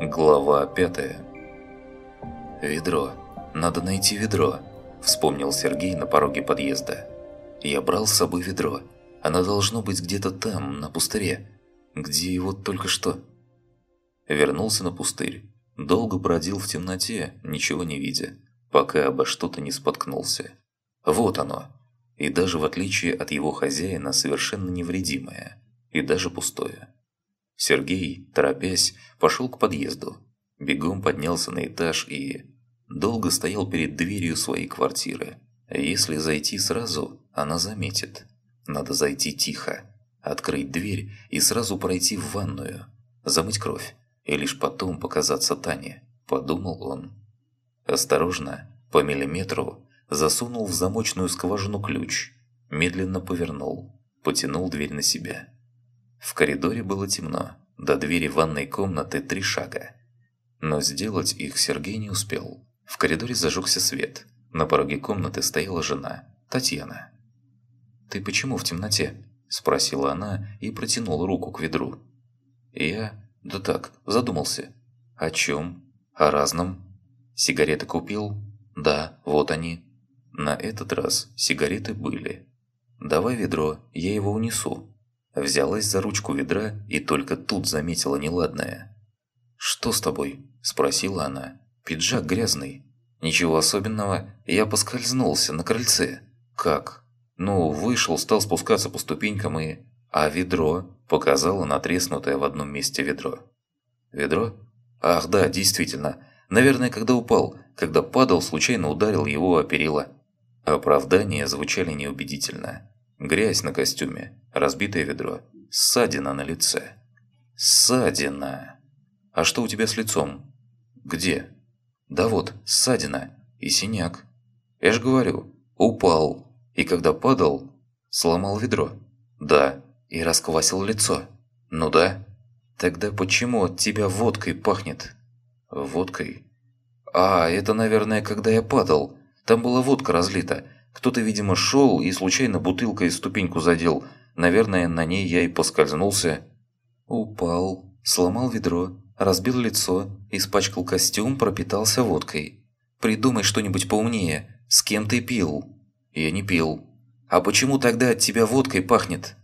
Глава пятая. «Ведро. Надо найти ведро», – вспомнил Сергей на пороге подъезда. «Я брал с собой ведро. Оно должно быть где-то там, на пустыре. Где его только что?» Вернулся на пустырь. Долго бродил в темноте, ничего не видя, пока обо что-то не споткнулся. Вот оно. И даже в отличие от его хозяина, совершенно невредимое. И даже пустое. Сергей, торопясь, пошел к подъезду. Бегом поднялся на этаж и... Долго стоял перед дверью своей квартиры. Если зайти сразу, она заметит. Надо зайти тихо, открыть дверь и сразу пройти в ванную, замыть кровь и лишь потом показаться Тане, подумал он. Осторожно, по миллиметру, засунул в замочную скважину ключ, медленно повернул, потянул дверь на себя. В коридоре было темно, до двери ванной комнаты три шага. Но сделать их Сергей не успел. В коридоре зажегся свет. На пороге комнаты стояла жена, Татьяна. «Ты почему в темноте?» – спросила она и протянула руку к ведру. «Я? Да так, задумался. О чем? О разном. Сигареты купил? Да, вот они». На этот раз сигареты были. «Давай ведро, я его унесу», Взялась за ручку ведра и только тут заметила неладное. «Что с тобой?» – спросила она. «Пиджак грязный». «Ничего особенного, я поскользнулся на крыльце». «Как?» «Ну, вышел, стал спускаться по ступенькам и...» «А ведро?» – показала натреснутое в одном месте ведро. «Ведро? Ах да, действительно. Наверное, когда упал, когда падал, случайно ударил его о перила». Оправдания звучали неубедительно. Грязь на костюме, разбитое ведро, ссадина на лице. Ссадина. А что у тебя с лицом? Где? Да вот, ссадина и синяк. Я ж говорю, упал. И когда падал, сломал ведро. Да, и расквасил лицо. Ну да. Тогда почему от тебя водкой пахнет? Водкой? А, это, наверное, когда я падал. Там была водка разлита. Кто-то, видимо, шел и случайно бутылкой ступеньку задел. Наверное, на ней я и поскользнулся. Упал, сломал ведро, разбил лицо, испачкал костюм, пропитался водкой. Придумай что-нибудь поумнее. С кем ты пил? Я не пил. А почему тогда от тебя водкой пахнет?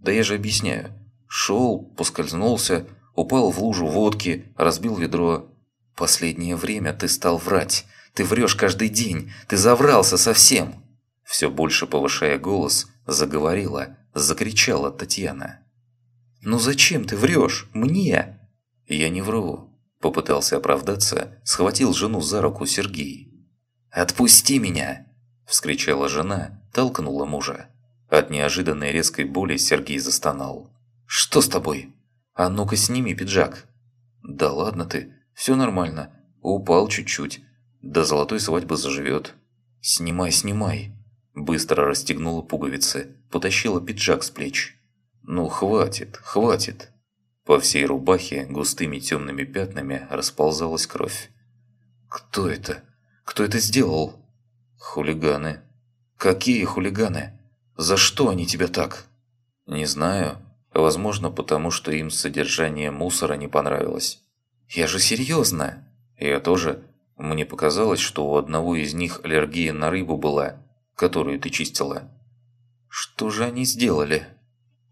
Да я же объясняю. Шел, поскользнулся, упал в лужу водки, разбил ведро. Последнее время ты стал врать. Ты врешь каждый день. Ты заврался совсем все больше повышая голос, заговорила, закричала Татьяна. «Ну зачем ты врешь? Мне?» «Я не вру», – попытался оправдаться, схватил жену за руку Сергей. «Отпусти меня!» – вскричала жена, толкнула мужа. От неожиданной резкой боли Сергей застонал. «Что с тобой? А ну-ка сними пиджак!» «Да ладно ты, все нормально. Упал чуть-чуть. До золотой свадьбы заживет. Снимай, снимай!» Быстро расстегнула пуговицы, потащила пиджак с плеч. «Ну, хватит, хватит!» По всей рубахе густыми темными пятнами расползалась кровь. «Кто это? Кто это сделал?» «Хулиганы». «Какие хулиганы? За что они тебя так?» «Не знаю. Возможно, потому что им содержание мусора не понравилось». «Я же серьезно!» «Я тоже. Мне показалось, что у одного из них аллергия на рыбу была, которую ты чистила. Что же они сделали?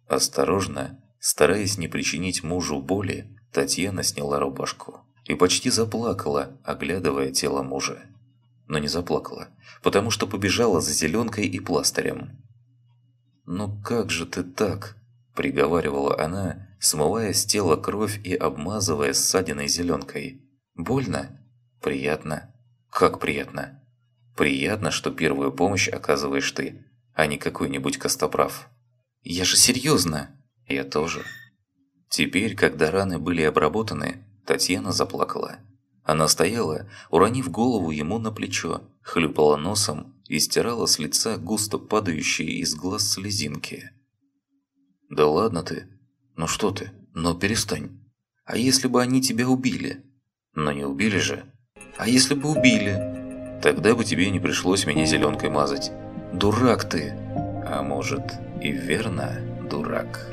Осторожно, стараясь не причинить мужу боли, Татьяна сняла рубашку и почти заплакала, оглядывая тело мужа. Но не заплакала, потому что побежала за зеленкой и пластырем. «Ну как же ты так?» – приговаривала она, смывая с тела кровь и обмазывая ссадиной зеленкой. «Больно? Приятно? Как приятно?» Приятно, что первую помощь оказываешь ты, а не какой-нибудь костоправ. Я же серьезно. Я тоже. Теперь, когда раны были обработаны, Татьяна заплакала. Она стояла, уронив голову ему на плечо, хлюпала носом и стирала с лица густо падающие из глаз слезинки. «Да ладно ты. Ну что ты? Ну перестань. А если бы они тебя убили?» «Но не убили же». «А если бы убили?» Тогда бы тебе не пришлось меня зеленкой мазать. Дурак ты! А может и верно, дурак?»